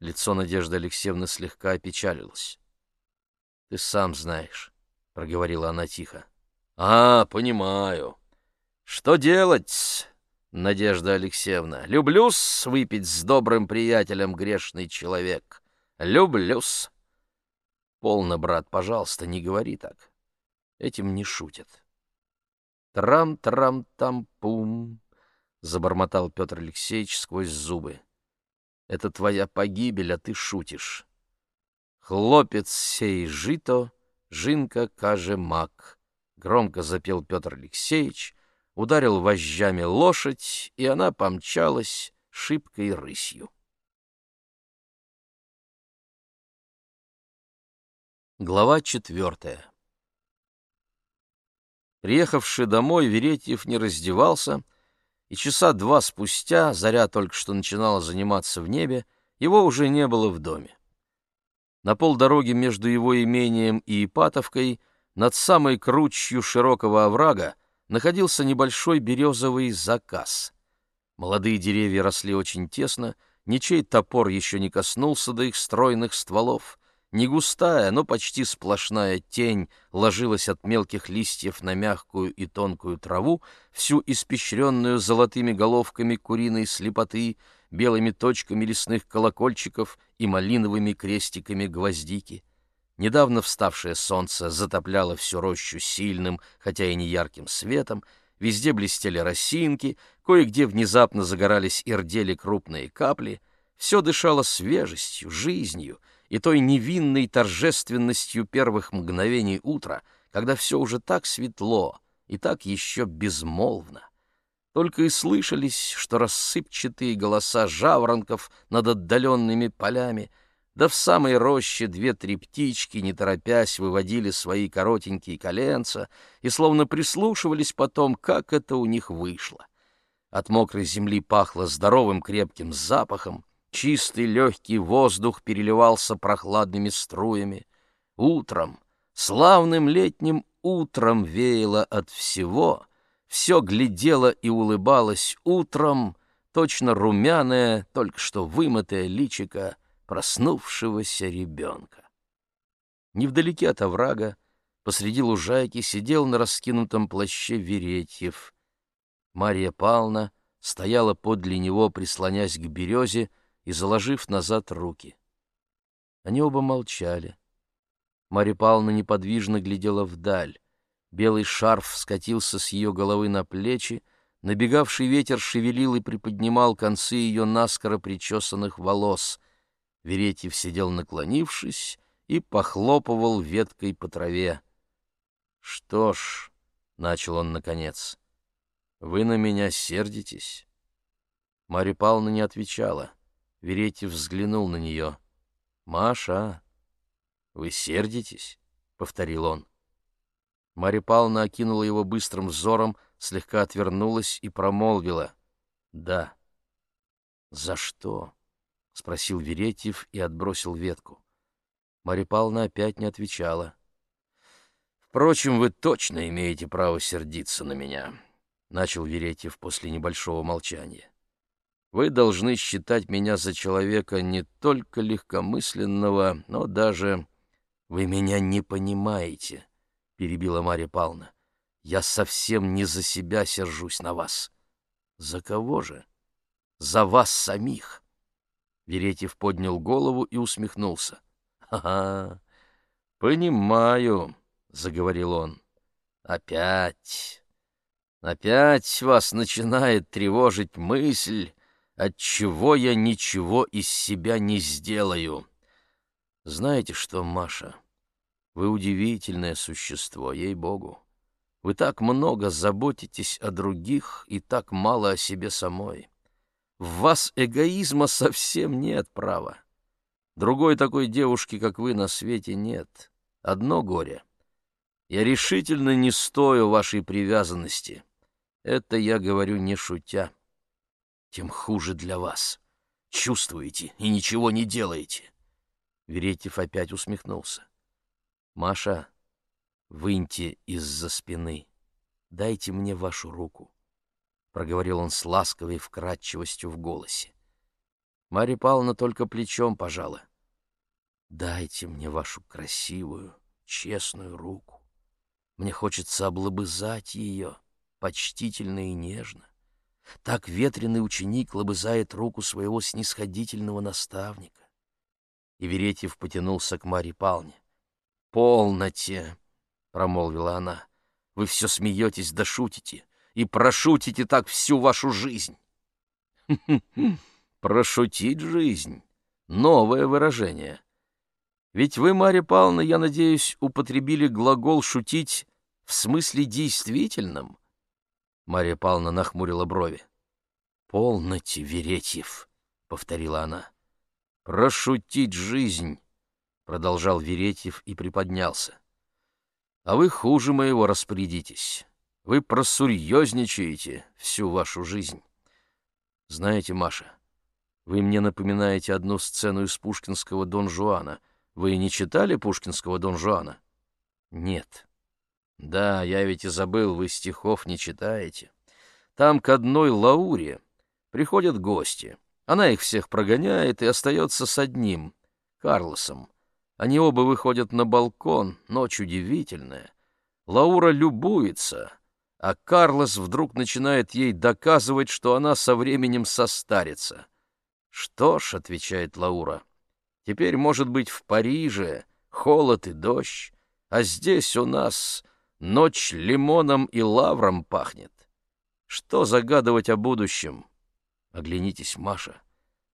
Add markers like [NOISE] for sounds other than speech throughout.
Лицо Надежды Алексеевны слегка опечалилось. «Ты сам знаешь», — проговорила она тихо. «А, понимаю. Что делать, Надежда Алексеевна? Люблю-с выпить с добрым приятелем грешный человек. Люблю-с». «Полно, брат, пожалуйста, не говори так. Этим не шутят». «Трам-трам-там-пум», — забормотал Петр Алексеевич сквозь зубы. «Это твоя погибель, а ты шутишь. Хлопец сей жито, жинка каже мак», — громко запел Петр Алексеевич, ударил вожжами лошадь, и она помчалась шибкой рысью. Глава четвертая Приехавший домой, Веретьев не раздевался, и часа два спустя, заря только что начинала заниматься в небе, его уже не было в доме. На полдороги между его имением и Ипатовкой, над самой кручью широкого оврага, находился небольшой березовый заказ. Молодые деревья росли очень тесно, ничей топор еще не коснулся до их стройных стволов — не густая, но почти сплошная тень ложилась от мелких листьев на мягкую и тонкую траву, всю испещренную золотыми головками куриной слепоты, белыми точками лесных колокольчиков и малиновыми крестиками гвоздики. Недавно вставшее солнце затопляло всю рощу сильным, хотя и не ярким светом, везде блестели росинки, кое-где внезапно загорались и рдели крупные капли, все дышало свежестью, жизнью — и той невинной торжественностью первых мгновений утра, когда все уже так светло и так еще безмолвно. Только и слышались, что рассыпчатые голоса жаворонков над отдаленными полями, да в самой роще две-три птички, не торопясь, выводили свои коротенькие коленца и словно прислушивались потом, как это у них вышло. От мокрой земли пахло здоровым крепким запахом, Чистый легкий воздух переливался прохладными струями. Утром, славным летним утром веяло от всего, все глядело и улыбалось утром, точно румяное, только что вымытое личико проснувшегося ребенка. Невдалеке от оврага, посреди лужайки, сидел на раскинутом плаще Веретьев. Мария Павловна стояла подле него, прислонясь к березе, и заложив назад руки. Они оба молчали. Марья Павловна неподвижно глядела вдаль. Белый шарф скатился с ее головы на плечи, набегавший ветер шевелил и приподнимал концы ее наскоро причесанных волос. Веретьев сидел наклонившись и похлопывал веткой по траве. — Что ж, — начал он наконец, — вы на меня сердитесь? Марья Павловна не отвечала. — Веретьев взглянул на нее. «Маша, вы сердитесь?» — повторил он. Марья Павловна окинула его быстрым взором, слегка отвернулась и промолвила. «Да». «За что?» — спросил Веретьев и отбросил ветку. Марья Павловна опять не отвечала. «Впрочем, вы точно имеете право сердиться на меня», — начал Веретьев после небольшого молчания. Вы должны считать меня за человека не только легкомысленного, но даже... Вы меня не понимаете, — перебила Марья Павловна. Я совсем не за себя сержусь на вас. За кого же? За вас самих. Веретьев поднял голову и усмехнулся. «Ага, понимаю», — заговорил он. «Опять, опять вас начинает тревожить мысль, отчего я ничего из себя не сделаю. Знаете что, Маша, вы удивительное существо, ей-богу. Вы так много заботитесь о других и так мало о себе самой. В вас эгоизма совсем нет права. Другой такой девушки, как вы, на свете нет. Одно горе. Я решительно не стою вашей привязанности. Это я говорю не шутя тем хуже для вас. Чувствуете и ничего не делаете. Веретьев опять усмехнулся. Маша, выньте из-за спины. Дайте мне вашу руку, проговорил он с ласковой вкрадчивостью в голосе. Марья Павловна только плечом пожала. «Дайте мне вашу красивую, честную руку. Мне хочется облобызать ее, почтительно и нежно. Так ветреный ученик лобызает руку своего снисходительного наставника. И Веретьев потянулся к Марье Павловне. «Полноте!» — промолвила она. «Вы все смеетесь да шутите, и прошутите так всю вашу жизнь!» [LAUGHS] «Прошутить жизнь» — новое выражение. Ведь вы, Марья Павловна, я надеюсь, употребили глагол «шутить» в смысле действительном. Марья Павловна нахмурила брови. «Полноте, Веретьев», — повторила она. «Прошутить жизнь», — продолжал Веретьев и приподнялся. «А вы хуже моего распорядитесь. Вы просурьезничаете всю вашу жизнь. Знаете, Маша, вы мне напоминаете одну сцену из пушкинского «Дон Жуана». Вы не читали пушкинского «Дон Жуана»? Нет. Да, я ведь и забыл, вы стихов не читаете. Там к одной Лауре приходят гости. Она их всех прогоняет и остается с одним, Карлосом. Они оба выходят на балкон, ночь удивительная. Лаура любуется, а Карлос вдруг начинает ей доказывать, что она со временем состарится. «Что ж», — отвечает Лаура, — «теперь, может быть, в Париже холод и дождь, а здесь у нас ночь лимоном и лавром пахнет. Что загадывать о будущем? Оглянитесь, Маша,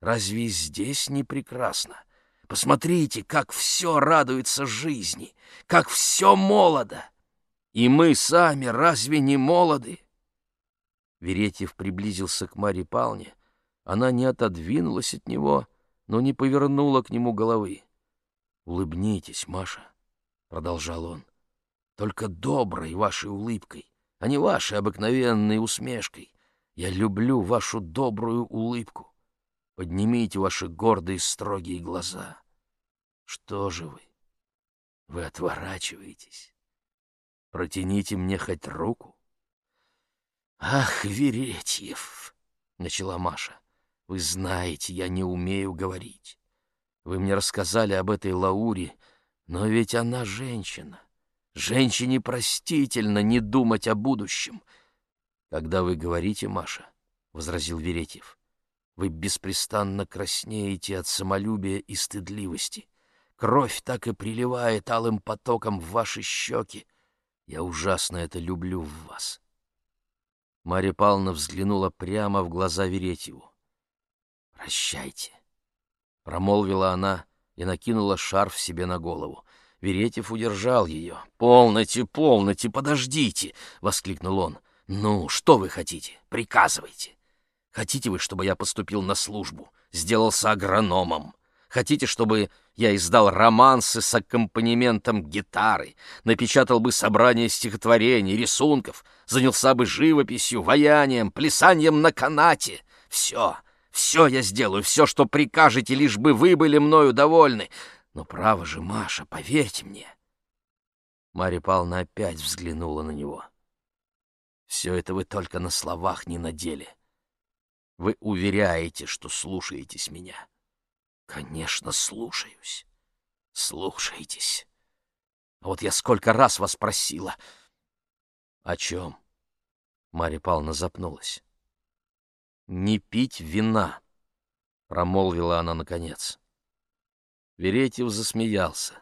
разве здесь не прекрасно? Посмотрите, как все радуется жизни, как все молодо. И мы сами разве не молоды? Веретьев приблизился к Марье Павловне. Она не отодвинулась от него, но не повернула к нему головы. «Улыбнитесь, Маша», — продолжал он, — «только доброй вашей улыбкой, а не вашей обыкновенной усмешкой. Я люблю вашу добрую улыбку. Поднимите ваши гордые строгие глаза. Что же вы? Вы отворачиваетесь. Протяните мне хоть руку. Ах, Веретьев, — начала Маша, — вы знаете, я не умею говорить. Вы мне рассказали об этой Лауре, но ведь она женщина. Женщине простительно не думать о будущем. Когда вы говорите, Маша, — возразил Веретьев, — вы беспрестанно краснеете от самолюбия и стыдливости. Кровь так и приливает алым потоком в ваши щеки. Я ужасно это люблю в вас. Марья Павловна взглянула прямо в глаза Веретьеву. «Прощайте», — промолвила она и накинула шарф себе на голову. Веретьев удержал ее. «Полноте, полноте, подождите!» — воскликнул он. «Ну, что вы хотите? Приказывайте!» Хотите вы, чтобы я поступил на службу, сделался агрономом? Хотите, чтобы я издал романсы с аккомпанементом гитары, напечатал бы собрание стихотворений, рисунков, занялся бы живописью, ваянием, плясанием на канате? Все, все я сделаю, все, что прикажете, лишь бы вы были мною довольны. Но право же, Маша, поверьте мне. Марья Павловна опять взглянула на него. Все это вы только на словах не на деле. — вы уверяете, что слушаетесь меня. Конечно, слушаюсь. Слушайтесь. А вот я сколько раз вас просила. О чем? Марья Павловна запнулась. Не пить вина, промолвила она наконец. Веретьев засмеялся.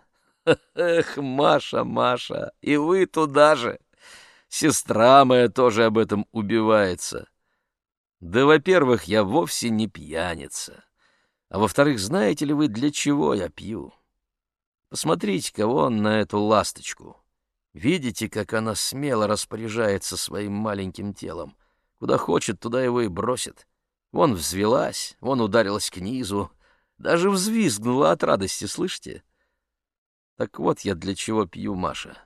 [LAUGHS] Эх, Маша, Маша, и вы туда же. Сестра моя тоже об этом убивается. Да, во-первых, я вовсе не пьяница. А во-вторых, знаете ли вы, для чего я пью? Посмотрите-ка вон на эту ласточку. Видите, как она смело распоряжается своим маленьким телом? Куда хочет, туда его и бросит. Вон взвелась, вон ударилась к низу, даже взвизгнула от радости, слышите? Так вот я для чего пью, Маша.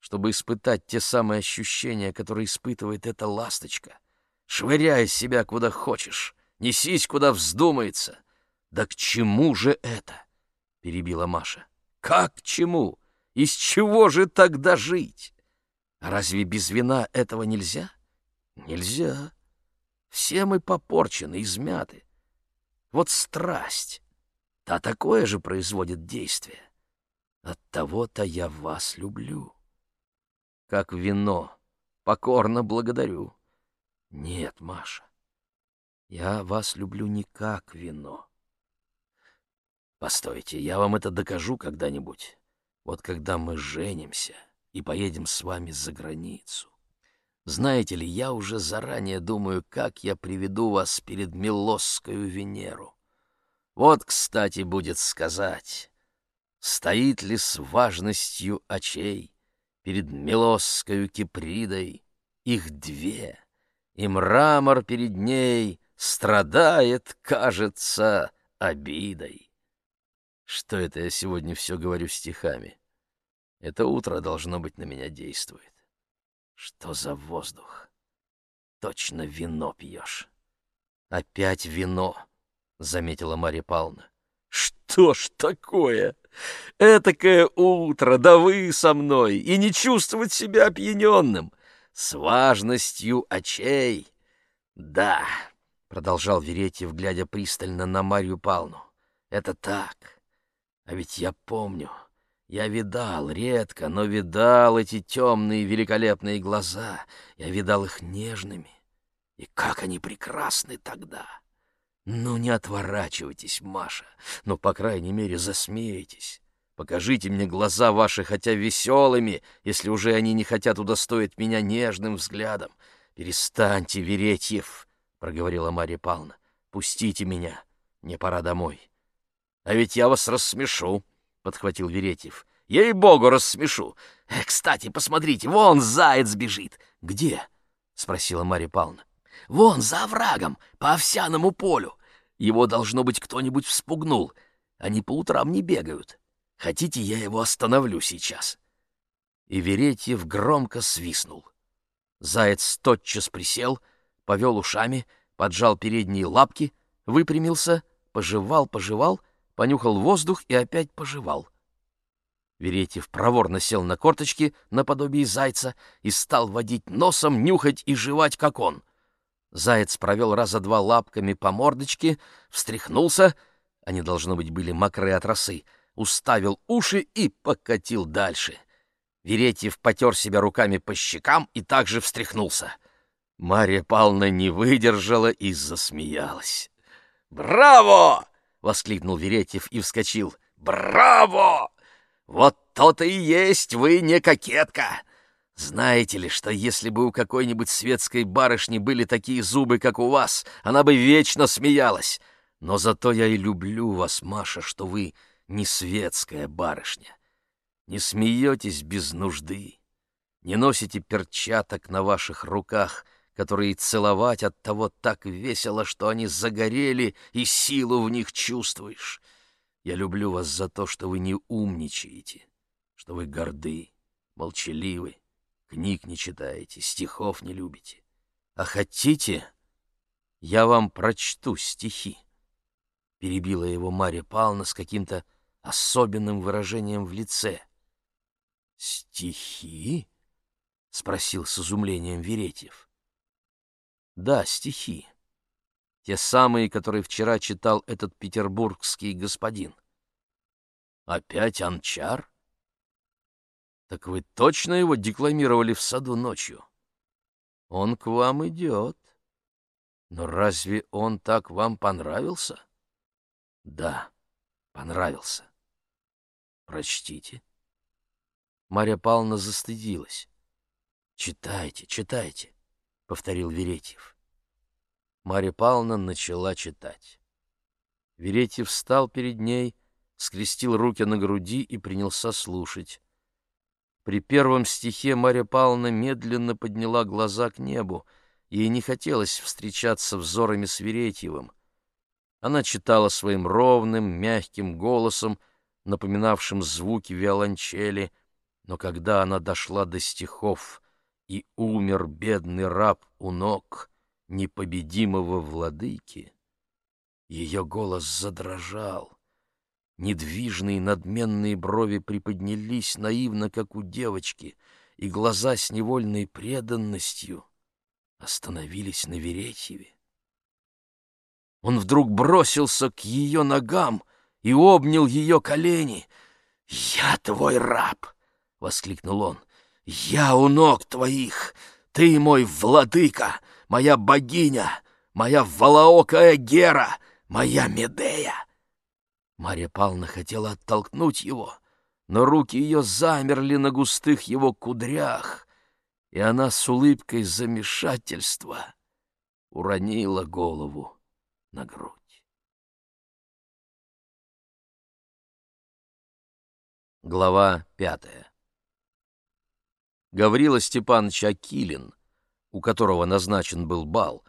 Чтобы испытать те самые ощущения, которые испытывает эта ласточка — Швыряй себя куда хочешь, несись куда вздумается. Да к чему же это? — перебила Маша. Как к чему? Из чего же тогда жить? разве без вина этого нельзя? Нельзя. Все мы попорчены, измяты. Вот страсть, та такое же производит действие. От того-то я вас люблю. Как вино, покорно благодарю. Нет, Маша, я вас люблю не как вино. Постойте, я вам это докажу когда-нибудь. Вот когда мы женимся и поедем с вами за границу. Знаете ли, я уже заранее думаю, как я приведу вас перед Милосскую Венеру. Вот, кстати, будет сказать, стоит ли с важностью очей перед Милосскою Кипридой их две, и мрамор перед ней страдает, кажется, обидой. Что это я сегодня все говорю стихами? Это утро, должно быть, на меня действует. Что за воздух? Точно вино пьешь. Опять вино, — заметила Марья Павловна. Что ж такое? Этакое утро, да вы со мной, и не чувствовать себя опьяненным. С важностью очей. Да, — продолжал Веретьев, глядя пристально на Марью Павловну, — это так. А ведь я помню... Я видал, редко, но видал эти темные великолепные глаза. Я видал их нежными. И как они прекрасны тогда! Ну, не отворачивайтесь, Маша, но, по крайней мере, засмейтесь. Покажите мне глаза ваши, хотя веселыми, если уже они не хотят удостоить меня нежным взглядом. Перестаньте, Веретьев, — проговорила Марья Павловна. Пустите меня, мне пора домой. А ведь я вас рассмешу, — подхватил Веретьев. «Ей-богу, рассмешу! Э, кстати, посмотрите, вон заяц бежит!» «Где?» — спросила Марья Павловна. «Вон, за оврагом, по овсяному полю. Его, должно быть, кто-нибудь вспугнул. Они по утрам не бегают. Хотите, я его остановлю сейчас?» И Веретьев громко свистнул. Заяц тотчас присел, повел ушами, поджал передние лапки, выпрямился, пожевал-пожевал понюхал воздух и опять пожевал. Веретьев проворно сел на корточки наподобие зайца и стал водить носом, нюхать и жевать, как он. Заяц провел раза два лапками по мордочке, встряхнулся, они, должно быть, были мокрые от росы, уставил уши и покатил дальше. Веретьев потер себя руками по щекам и также встряхнулся. Марья Павловна не выдержала и засмеялась. «Браво!» — воскликнул Веретьев и вскочил. «Браво! Вот то-то и есть вы не кокетка! Знаете ли, что если бы у какой-нибудь светской барышни были такие зубы, как у вас, она бы вечно смеялась. Но зато я и люблю вас, Маша, что вы не светская барышня. Не смеетесь без нужды, не носите перчаток на ваших руках — которые целовать от того так весело, что они загорели, и силу в них чувствуешь. Я люблю вас за то, что вы не умничаете, что вы горды, молчаливы, книг не читаете, стихов не любите. А хотите, я вам прочту стихи. Перебила его Марья Павловна с каким-то особенным выражением в лице. «Стихи?» — спросил с изумлением Веретьев. Да, стихи. Те самые, которые вчера читал этот петербургский господин. Опять Анчар? Так вы точно его декламировали в саду ночью? Он к вам идет. Но разве он так вам понравился? Да, понравился. Прочтите. Марья Павловна застыдилась. Читайте, читайте. — повторил Веретьев. Марья Павловна начала читать. Веретьев встал перед ней, скрестил руки на груди и принялся слушать. При первом стихе Марья Павловна медленно подняла глаза к небу, ей не хотелось встречаться взорами с Веретьевым. Она читала своим ровным, мягким голосом, напоминавшим звуки виолончели, но когда она дошла до стихов — и умер бедный раб у ног непобедимого владыки, ее голос задрожал. Недвижные надменные брови приподнялись наивно, как у девочки, и глаза с невольной преданностью остановились на Веретьеве. Он вдруг бросился к ее ногам и обнял ее колени. «Я твой раб!» — воскликнул он. «Я у ног твоих! Ты мой владыка, моя богиня, моя волоокая Гера, моя Медея!» Марья Павловна хотела оттолкнуть его, но руки ее замерли на густых его кудрях, и она с улыбкой замешательства уронила голову на грудь. Глава пятая Гаврила Степанович Акилин, у которого назначен был бал,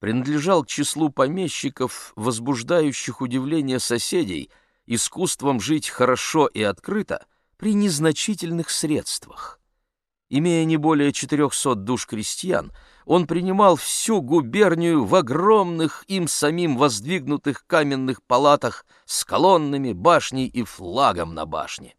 принадлежал к числу помещиков, возбуждающих удивление соседей искусством жить хорошо и открыто при незначительных средствах. Имея не более 400 душ крестьян, он принимал всю губернию в огромных им самим воздвигнутых каменных палатах с колоннами, башней и флагом на башне.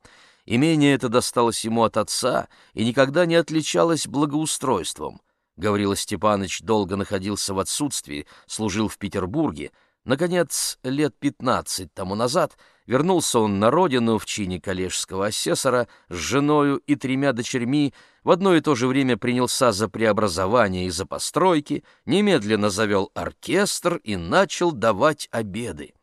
Имение это досталось ему от отца и никогда не отличалось благоустройством. Гаврила Степанович долго находился в отсутствии, служил в Петербурге. Наконец, лет пятнадцать тому назад вернулся он на родину в чине коллежского асессора с женою и тремя дочерьми, в одно и то же время принялся за преобразование и за постройки, немедленно завел оркестр и начал давать обеды.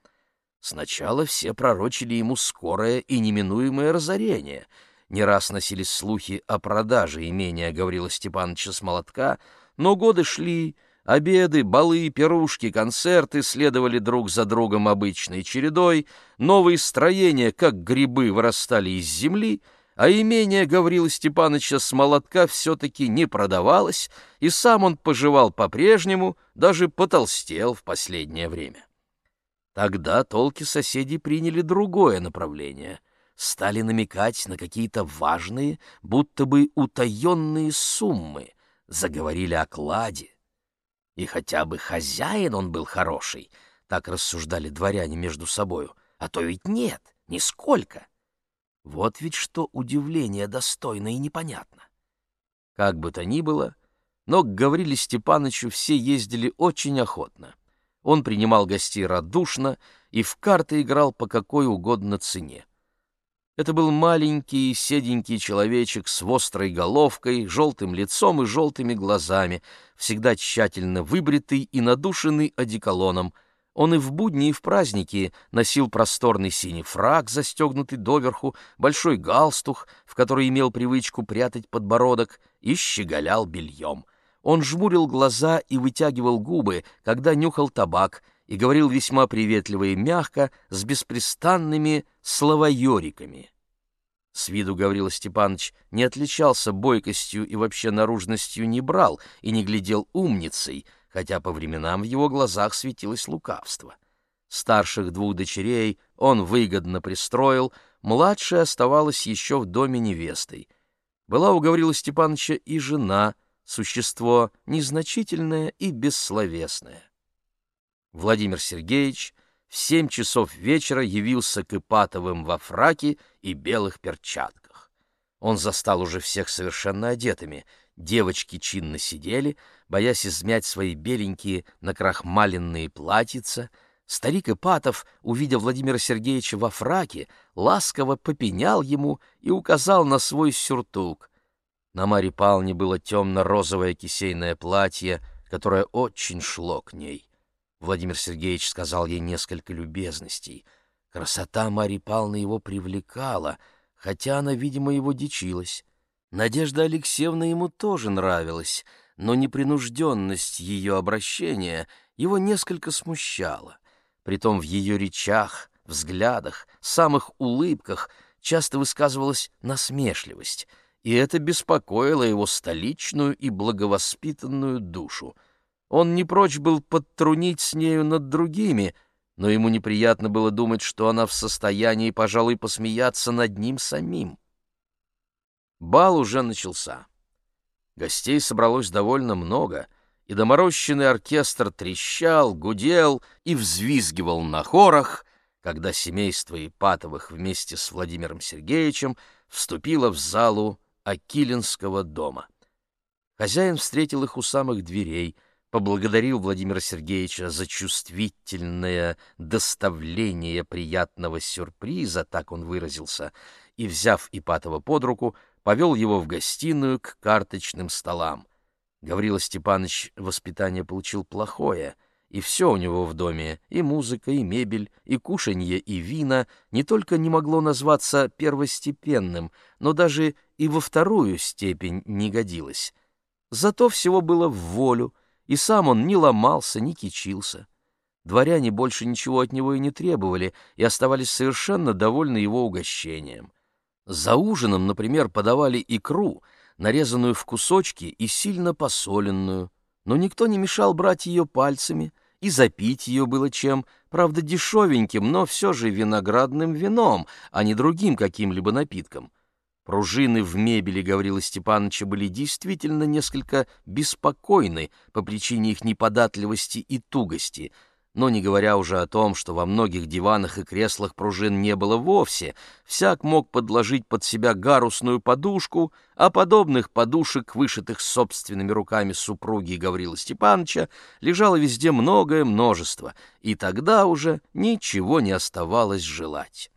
Сначала все пророчили ему скорое и неминуемое разорение — не раз носились слухи о продаже имения Гаврила Степановича с молотка, но годы шли, обеды, балы, пирушки, концерты следовали друг за другом обычной чередой, новые строения, как грибы, вырастали из земли, а имение Гаврила Степановича с молотка все-таки не продавалось, и сам он поживал по-прежнему, даже потолстел в последнее время. Тогда толки соседей приняли другое направление — стали намекать на какие-то важные, будто бы утаенные суммы, заговорили о кладе. И хотя бы хозяин он был хороший, так рассуждали дворяне между собою, а то ведь нет, нисколько. Вот ведь что удивление достойно и непонятно. Как бы то ни было, но к Гавриле Степановичу все ездили очень охотно. Он принимал гостей радушно и в карты играл по какой угодно цене. Это был маленький, седенький человечек с острой головкой, желтым лицом и желтыми глазами, всегда тщательно выбритый и надушенный одеколоном. Он и в будни, и в праздники носил просторный синий фраг, застегнутый доверху, большой галстух, в который имел привычку прятать подбородок, и щеголял бельем. Он жмурил глаза и вытягивал губы, когда нюхал табак — и говорил весьма приветливо и мягко, с беспрестанными словоериками. С виду Гаврила Степанович не отличался бойкостью и вообще наружностью не брал и не глядел умницей, хотя по временам в его глазах светилось лукавство. Старших двух дочерей он выгодно пристроил, младшая оставалась еще в доме невестой. Была у Гаврила Степановича и жена, существо незначительное и бессловесное. Владимир Сергеевич в семь часов вечера явился к Ипатовым во фраке и белых перчатках. Он застал уже всех совершенно одетыми. Девочки чинно сидели, боясь измять свои беленькие накрахмаленные платьица. Старик Ипатов, увидев Владимира Сергеевича во фраке, ласково попенял ему и указал на свой сюртук. На Марье Павловне было темно-розовое кисейное платье, которое очень шло к ней. Владимир Сергеевич сказал ей несколько любезностей. Красота Марьи Павловны его привлекала, хотя она, видимо, его дичилась. Надежда Алексеевна ему тоже нравилась, но непринужденность ее обращения его несколько смущала. Притом в ее речах, взглядах, самых улыбках часто высказывалась насмешливость, и это беспокоило его столичную и благовоспитанную душу — он не прочь был подтрунить с нею над другими, но ему неприятно было думать, что она в состоянии, пожалуй, посмеяться над ним самим. Бал уже начался. Гостей собралось довольно много, и доморощенный оркестр трещал, гудел и взвизгивал на хорах, когда семейство Ипатовых вместе с Владимиром Сергеевичем вступило в залу Акилинского дома. Хозяин встретил их у самых дверей — поблагодарил Владимира Сергеевича за чувствительное доставление приятного сюрприза, так он выразился, и, взяв Ипатова под руку, повел его в гостиную к карточным столам. Гаврила Степанович воспитание получил плохое, и все у него в доме, и музыка, и мебель, и кушанье, и вина, не только не могло назваться первостепенным, но даже и во вторую степень не годилось. Зато всего было в волю, и сам он не ломался, не кичился. Дворяне больше ничего от него и не требовали, и оставались совершенно довольны его угощением. За ужином, например, подавали икру, нарезанную в кусочки и сильно посоленную, но никто не мешал брать ее пальцами, и запить ее было чем, правда, дешевеньким, но все же виноградным вином, а не другим каким-либо напитком. Пружины в мебели Гаврила Степановича были действительно несколько беспокойны по причине их неподатливости и тугости, но не говоря уже о том, что во многих диванах и креслах пружин не было вовсе, всяк мог подложить под себя гарусную подушку, а подобных подушек, вышитых собственными руками супруги Гаврила Степановича, лежало везде многое множество, и тогда уже ничего не оставалось желать.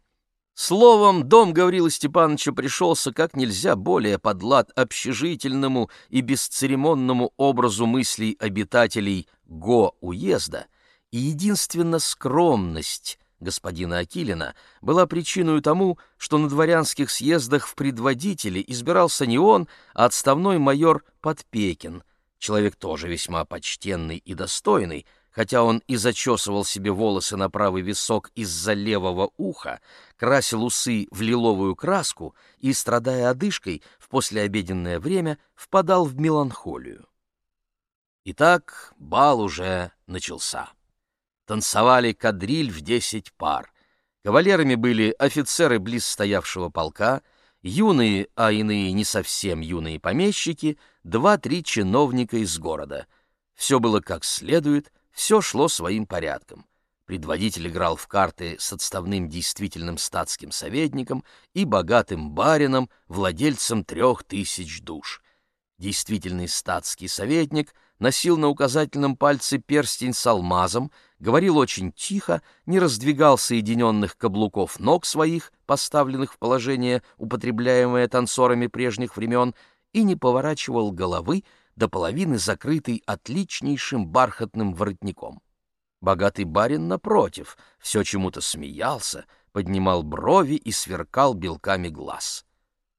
Словом, дом Гаврила Степановича пришелся как нельзя более под лад общежительному и бесцеремонному образу мыслей обитателей Го-уезда, и единственно скромность господина Акилина была причиной тому, что на дворянских съездах в предводители избирался не он, а отставной майор Подпекин, человек тоже весьма почтенный и достойный, хотя он и зачесывал себе волосы на правый висок из-за левого уха, красил усы в лиловую краску и, страдая одышкой, в послеобеденное время впадал в меланхолию. Итак, бал уже начался. Танцевали кадриль в десять пар. Кавалерами были офицеры близ стоявшего полка, юные, а иные не совсем юные помещики, два-три чиновника из города. Все было как следует — все шло своим порядком. Предводитель играл в карты с отставным действительным статским советником и богатым барином, владельцем трех тысяч душ. Действительный статский советник носил на указательном пальце перстень с алмазом, говорил очень тихо, не раздвигал соединенных каблуков ног своих, поставленных в положение, употребляемое танцорами прежних времен, и не поворачивал головы, до половины закрытый отличнейшим бархатным воротником. Богатый барин, напротив, все чему-то смеялся, поднимал брови и сверкал белками глаз.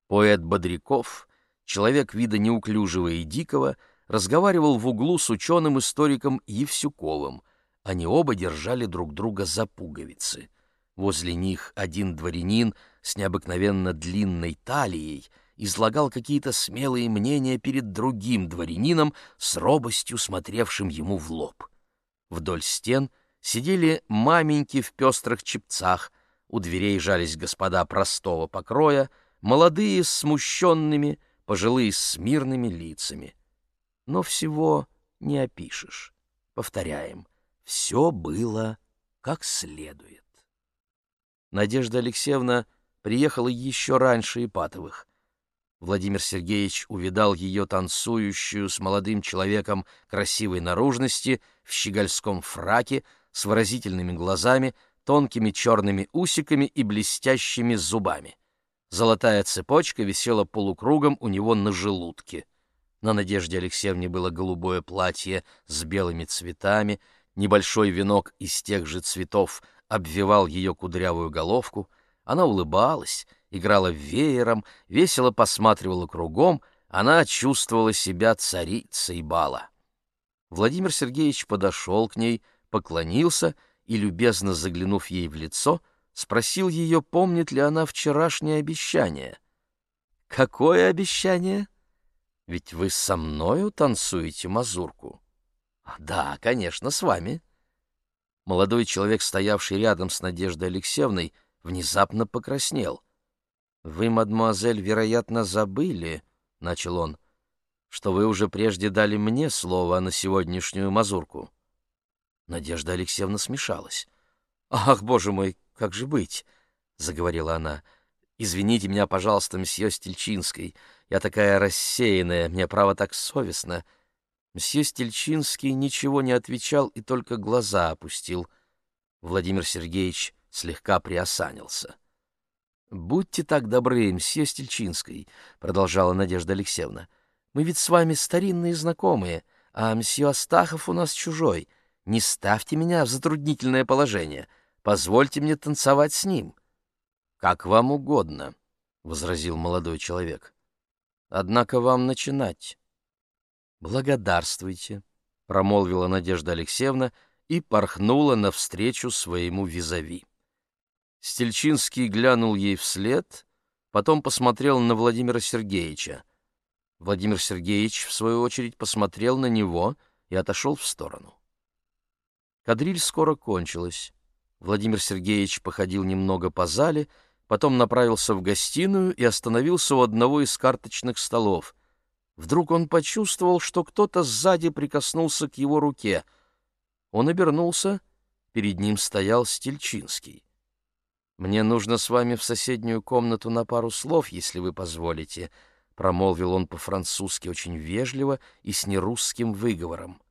Поэт Бодряков, человек вида неуклюжего и дикого, разговаривал в углу с ученым-историком Евсюковым. Они оба держали друг друга за пуговицы. Возле них один дворянин с необыкновенно длинной талией — излагал какие-то смелые мнения перед другим дворянином с робостью смотревшим ему в лоб. Вдоль стен сидели маменьки в пестрых чепцах, у дверей жались господа простого покроя, молодые с смущенными, пожилые с мирными лицами. Но всего не опишешь. Повторяем, все было как следует. Надежда Алексеевна приехала еще раньше Ипатовых. Владимир Сергеевич увидал ее танцующую с молодым человеком красивой наружности в щегольском фраке с выразительными глазами, тонкими черными усиками и блестящими зубами. Золотая цепочка висела полукругом у него на желудке. На Надежде Алексеевне было голубое платье с белыми цветами, небольшой венок из тех же цветов обвивал ее кудрявую головку. Она улыбалась — играла веером, весело посматривала кругом, она чувствовала себя царицей бала. Владимир Сергеевич подошел к ней, поклонился и, любезно заглянув ей в лицо, спросил ее, помнит ли она вчерашнее обещание. «Какое обещание? Ведь вы со мною танцуете мазурку». «Да, конечно, с вами». Молодой человек, стоявший рядом с Надеждой Алексеевной, внезапно покраснел — «Вы, мадемуазель, вероятно, забыли, — начал он, — что вы уже прежде дали мне слово на сегодняшнюю мазурку». Надежда Алексеевна смешалась. «Ах, боже мой, как же быть?» — заговорила она. «Извините меня, пожалуйста, мсье Стельчинский. Я такая рассеянная, мне право так совестно. Мсье Стельчинский ничего не отвечал и только глаза опустил. Владимир Сергеевич слегка приосанился. «Будьте так добры, мсье Стельчинский», — продолжала Надежда Алексеевна. «Мы ведь с вами старинные знакомые, а мсье Астахов у нас чужой. Не ставьте меня в затруднительное положение. Позвольте мне танцевать с ним». «Как вам угодно», — возразил молодой человек. «Однако вам начинать». «Благодарствуйте», — промолвила Надежда Алексеевна и порхнула навстречу своему визави. Стельчинский глянул ей вслед, потом посмотрел на Владимира Сергеевича. Владимир Сергеевич, в свою очередь, посмотрел на него и отошел в сторону. Кадриль скоро кончилась. Владимир Сергеевич походил немного по зале, потом направился в гостиную и остановился у одного из карточных столов. Вдруг он почувствовал, что кто-то сзади прикоснулся к его руке. Он обернулся, перед ним стоял Стельчинский. «Мне нужно с вами в соседнюю комнату на пару слов, если вы позволите», — промолвил он по-французски очень вежливо и с нерусским выговором.